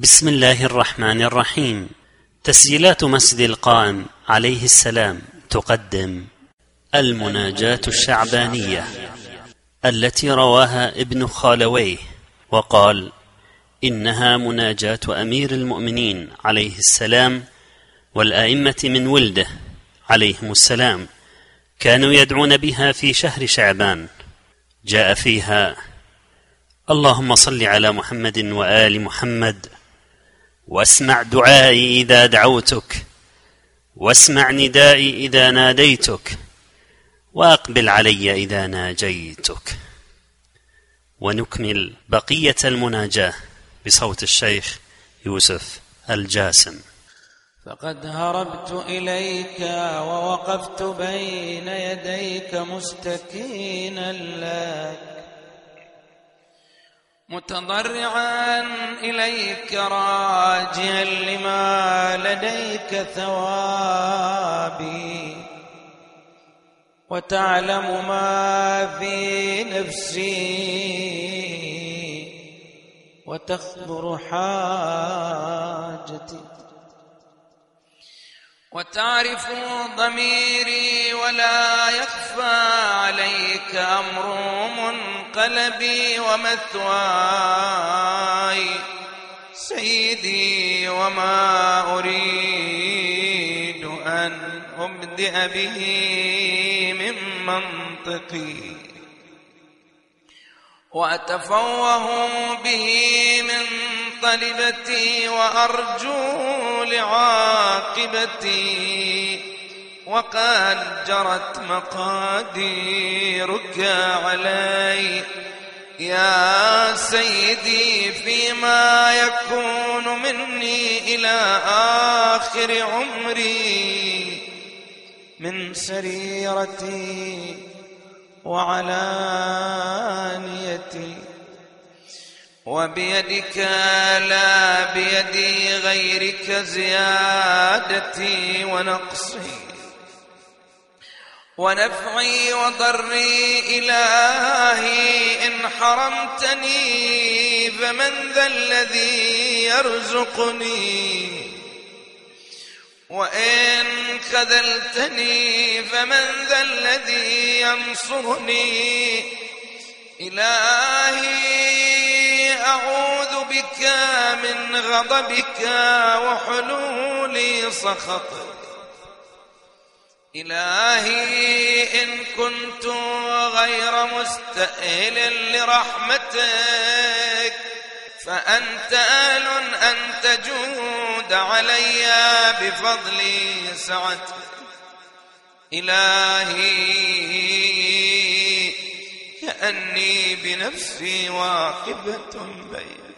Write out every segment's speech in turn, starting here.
بسم الله الرحمن الرحيم. تسجيلات مسجد القائم عليه السلام تقدم. المناجاة الشعبانية التي رواها ابن خالويه وقال إنها مناجاة أمير المؤمنين عليه السلام والآئمة من ولده عليهم السلام كانوا يدعون بها في شهر شعبان. جاء فيها اللهم صل على محمد وآل محمد واسمع دعائي إذا دعوتك واسمع ندائي إذا ناديتك وأقبل علي إذا ناجيتك. ونكمل بقية المناجاة بصوت الشيخ يوسف الجاسم. فقد هربت إليك ووقفت بين يديك مستكينا لك متضرعا إليك راجيا لما لديك ثوابي. وتعلم ما في نفسي. وتخبر حاجتي. وتعرف ضميري ولا يخفى عليك أمر منقلبي ومثواي سيدي وما أريد أن أبدأ به من منطقي. وأتفوه به من طلبتي وأرجو لعاقبتي وقد جرت مقاديرك علي. يا سيدي فيما يكون مني إلى آخر عمري من سريرتي وعلانيتي وبيدك لا بيد غيرك زيادتي ونقصي ونفعي وضري إلهي إن حرمتني فمن ذا الذي يرزقني وإن خذلتني فمن ذا الذي ينصرني إلهي أعوذ بك من غضبك وحلول سخطك. إلهي إن كنت غير مستأهل لرحمتك فأنت آل أن تجود علي بفضل سعتك. إلهي كأني بنفسي واقبة بين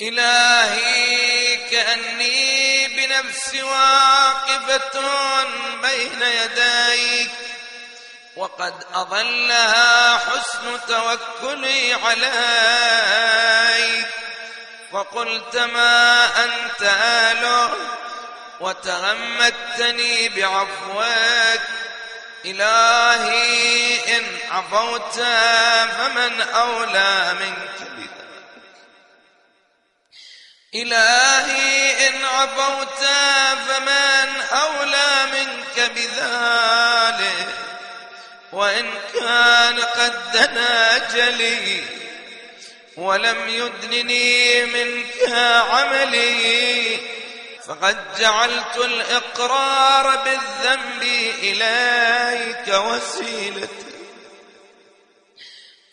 إلهي كأني بنفسي واقفة بين يديك. وقد أضلها حسن توكلي عليك. فقلت ما أنت آله وتغمدتني بعفوك. إلهي إن عفوت فمن أولى منك. بذلك إلهي إن عفوت فمن أولى منك بذلك. وإن كان قد دنا جلي ولم يدنني منك عملي. فقد جعلت الإقرار بالذنب إليك وسيلتي.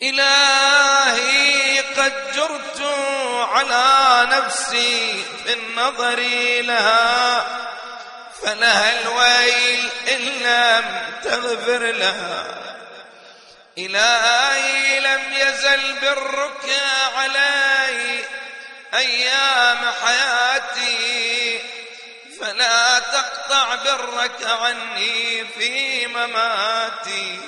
إلهي قد جرت على نفسي في النظر لها فلها الويل إن لم تغفر لها. إلهي لم يزل برك علي أيام حياتي. فلا تقطع برك عني في مماتي.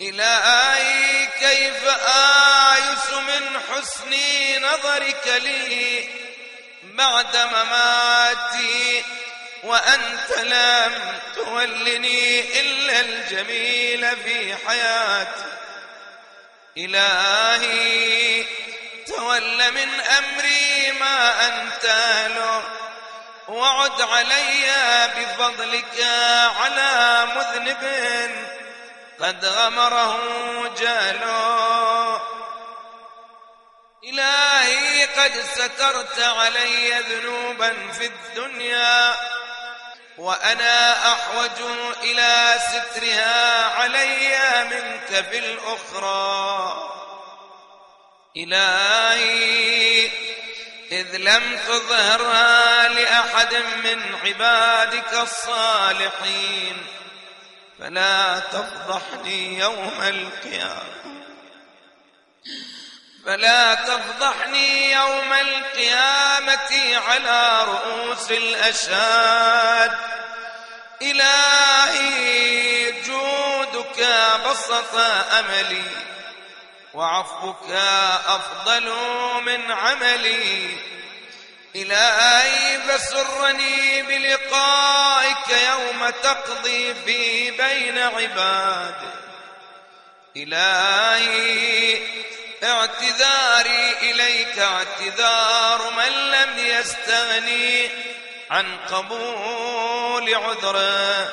إلهي كيف آيس من حسن نظرك لي بعد مماتي؟ وأنت لم تولني إلا الجميل في حياتي. إلهي ظل من أمري ما أنت له وعد علي بفضلك على مذنب قد غمره جهله إلهي قد سترت علي ذنوبا في الدنيا وأنا أحوج إلى سترها علي منك في الأخرى إلهي إذ لم تظهرها لأحد من عبادك الصالحين. فلا تفضحني يوم القيامة. فلا تفضحني يوم القيامة على رؤوس الأشهاد. إلهي جودك بسط أملي. وعفوك أفضل من عملي. إلهي فسرني بلقائك يوم تقضي في بين عبادك إلهي اعتذاري إليك اعتذار من لم يستغني عن قبول عذره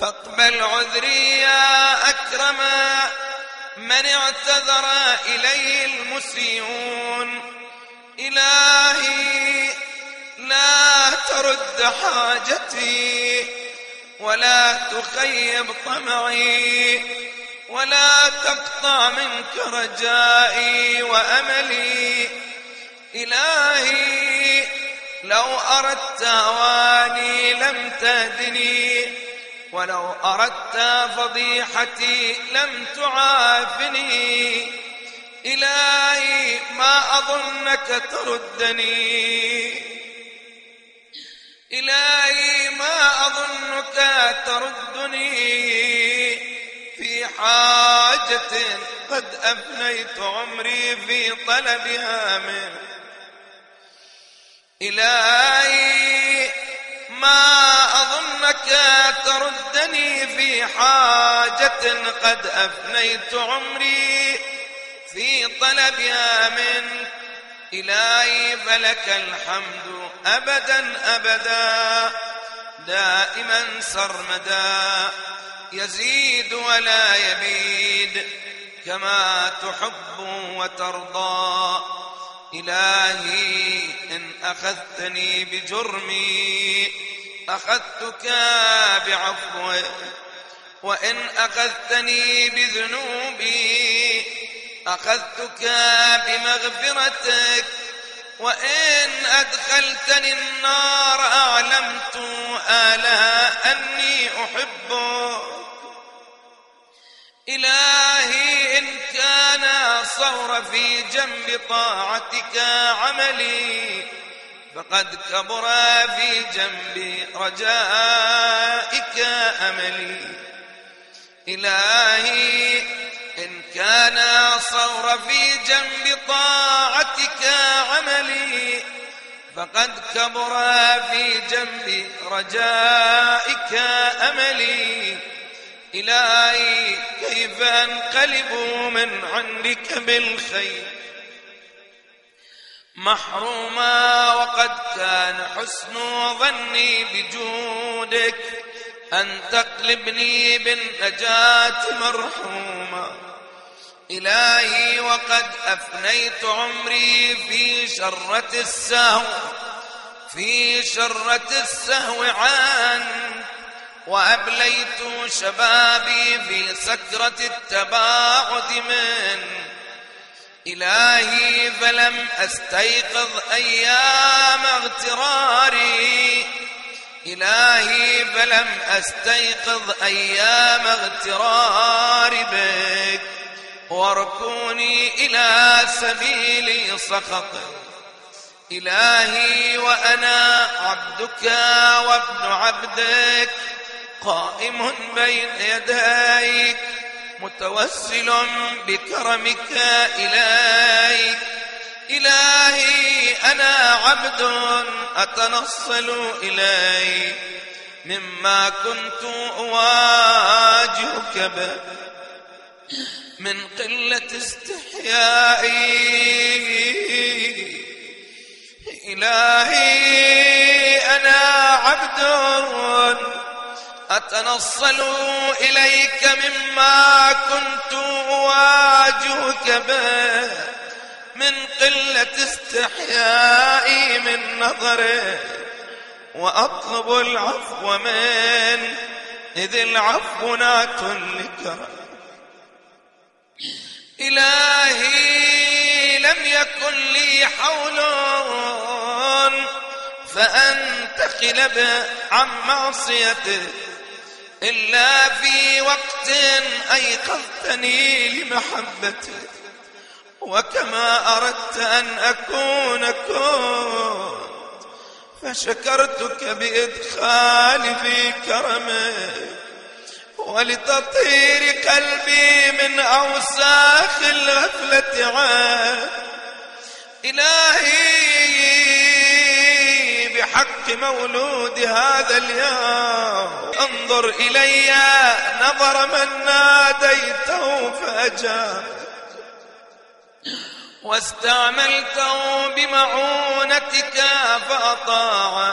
فاقبل عذري يا أكرم. من اعتذر إليه المسيئون. إلهي لا ترد حاجتي ولا تخيب طمعي ولا تقطع منك رجائي وأملي. إلهي لو أردت هواني لم تهدني. ولو أردت فضيحتي لم تعافني. إلهي ما أظنك تردني. إلهي ما أظنك تردني. في حاجة قد أفنيت عمري في طلبها منك إلهي ما تردني في حاجة قد أفنيت عمري في طلبها منك إلهي فلك الحمد أبدا أبدا. دائما سرمدا يزيد ولا يبيد. كما تحب وترضى. إلهي إن أخذتني بجرمي. أخذتك بعفوك وإن أخذتني بذنوبي أخذتك بمغفرتك وإن أدخلتني النار أعلمت آلها أني أحبك. إلهي إن كان صور في جنب طاعتك عملي فقد كبر في جنب رجائك أملي. إلهي إن كان صور في جنب طاعتك عملي. فقد كبر في جنب رجائك أملي. إلهي كيف أنقلب من عندك بالخير؟ محروما وقد كان حسن ظني بجودك أن تقلبني بالنجاة مرحوما. إلهي وقد أفنيت عمري في شرة السهو في شرة السهو عنك وأبليت شبابي في سكرة التباعد من. إلهي فلم أستيقظ أيام اغتراري. إلهي فلم أستيقظ أيام اغتراري بك. واركوني إلى سبيل سخطك إلهي وأنا عبدك وابن عبدك قائم بين يديك. متوسل بكرمك إليك إلهي أنا عبد أتنصل إليك. مما كنت أواجهك به من قلة استحيائي. إلهي أنا عبد أتنصل إليك مما كنت أواجهك به من قلة استحيائي من نظره وأطلب العفو من إذ العفو نات لكرم إلهي لم يكن لي حول فأنتقل عن معصيته إلا في وقت أيقظتني لمحبته وكما أردت أن أكون كنت فشكرتك بإدخالي في كرمك. ولتطهير قلبي من أوساخ الغفلة عاد إلهي بحق مولود هذا اليوم. انظر إلي نظر من ناديته فأجاب. واستعملته بمعونتك فأطاع.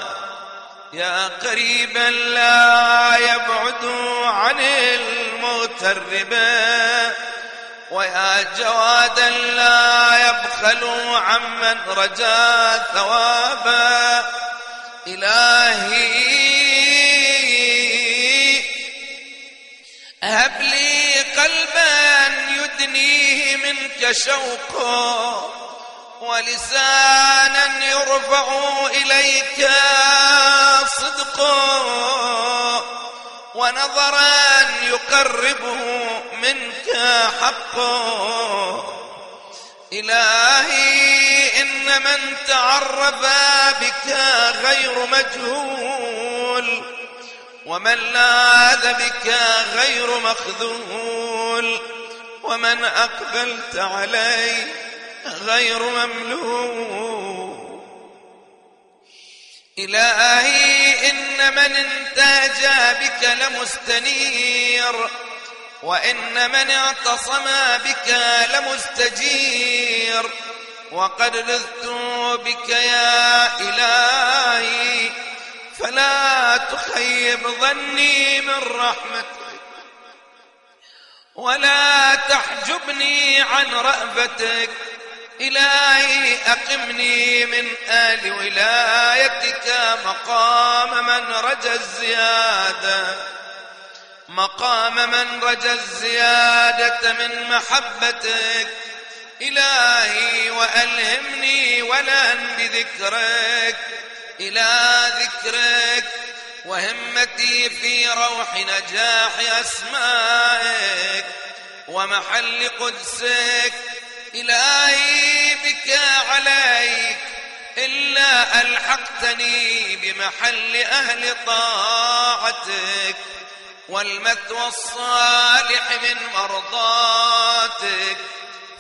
يا قريبا لا يبعد عن المغترب. ويا جوادا لا يبخل عمن رجا ثوابا. إلهي. هب لي قلبا يدنيه منك شوقا ولسانا يرفع إليك صدقا ونظرا يقربه منك حقا. إلهي إن من تعرف بك غير مجهول ومن لاذ بك غير مخذول ومن أقبلت عليه غير مملوك إلهي إن من انتاج بك لمستنير وإن من اعتصم بك لمستجير. وقد لذت بك يا إلهي. فلا تخيب ظني من رحمتك ولا تحجبني عن رأفتك إلهي أقمني من آل ولايتك. مقام من رجى الزيادة مقام من رجى الزيادة من محبتك. إلهي وألهمني ولن بذكرك إلى ذكرك وهمتي في روح نجاح أسمائك ومحل قدسك إلهي بك عليك إلا ألحقتني بمحل أهل طاعتك والمثوى الصالح من مرضاتك.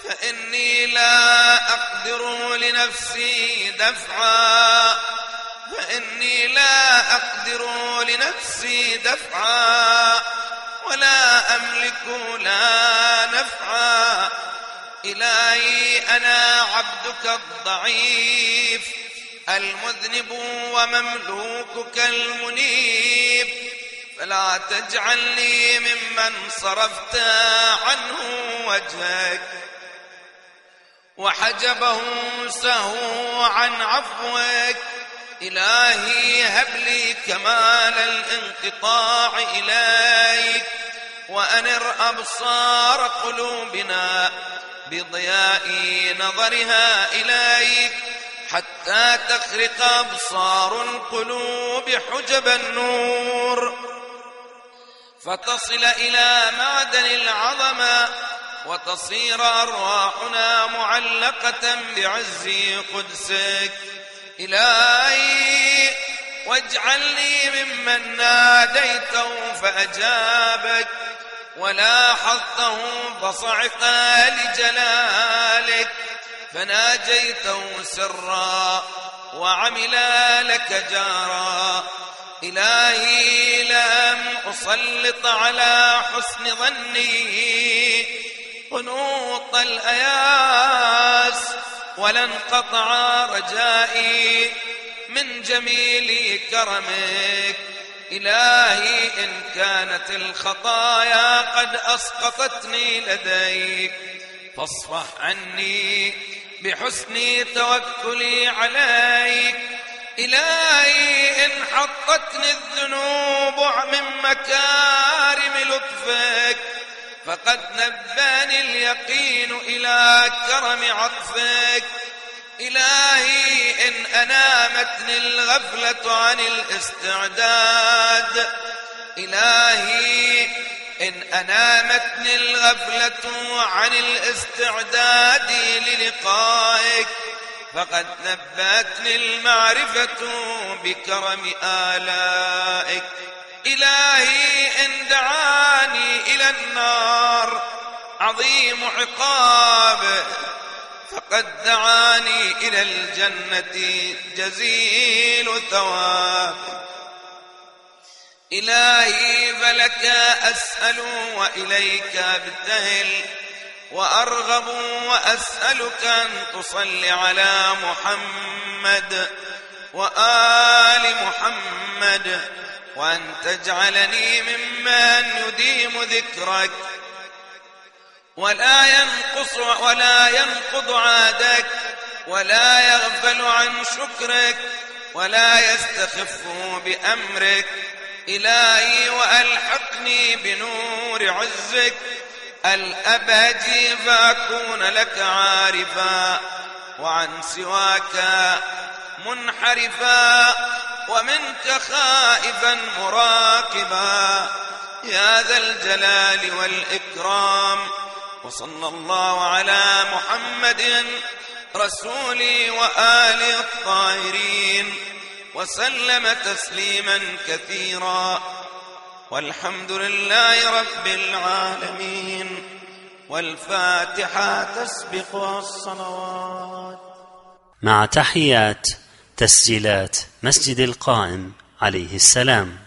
فإني لا أقدر لنفسي دفعا. فإني لا أقدر لنفسي دفعا. ولا أملك لا نفعا. إلهي أنا عبدك الضعيف. المذنب ومملوكك المنيب. فلا تجعلني ممن صرفت عنه وجهك. وحجبه سهو عن عفوك. إلهي هب لي كمال الانقطاع إليك وأنر أبصار قلوبنا بضياء نظرها إليك حتى تخرق أبصار القلوب حجب النور. فتصل إلى معدن العظمة وتصير أرواحنا معلقة بعز قدسك. إلهي واجعلني ممن ناديته فأجابك. ولا حظه فصعق لجلالك. فناجيته سرا وعمل لك جارا. إلهي لم أسلط على حسن ظني. قنوط الأياس ولا انقطع رجائي من جميل كرمك. إلهي إن كانت الخطايا قد أسقطتني لديك. فاصفح عني بحسن توكلي عليك. إلهي إن حطتني الذنوب من مكارم لطفك. فقد نباني اليقين إلى كرم عطفك. إلهي إن أنامتني الغفلة عن الاستعداد. إلهي إن أنامتني الغفلة عن الاستعداد للقائك. فقد نباتني المعرفة بكرم آلائك. إلهي إن دعاني إلى النار. عظيم عقابه فقد دعاني إلى الجنة. جزيل ثواب إلهي فلك أسأل وإليك أبتهل. وأرغب وأسألك أن تصل على محمد. وآل محمد. وأن تجعلني ممن يديم ذكرك. ولا ينقص ولا ينقض عادك ولا يغفل عن شكرك ولا يستخف بأمرك. إلهي وألحقني بنور عزك الأبدي فأكون لك عارفا. وعن سواك منحرفا. ومنك خائفا مراقبا. يا ذا الجلال والإكرام. وصلى الله على محمد رسولي وآله الطاهرين. وسلم تسليما كثيرا. والحمد لله رب العالمين. والفاتحة تسبق الصلوات. مع تحيات تسجيلات مسجد القائم عليه السلام.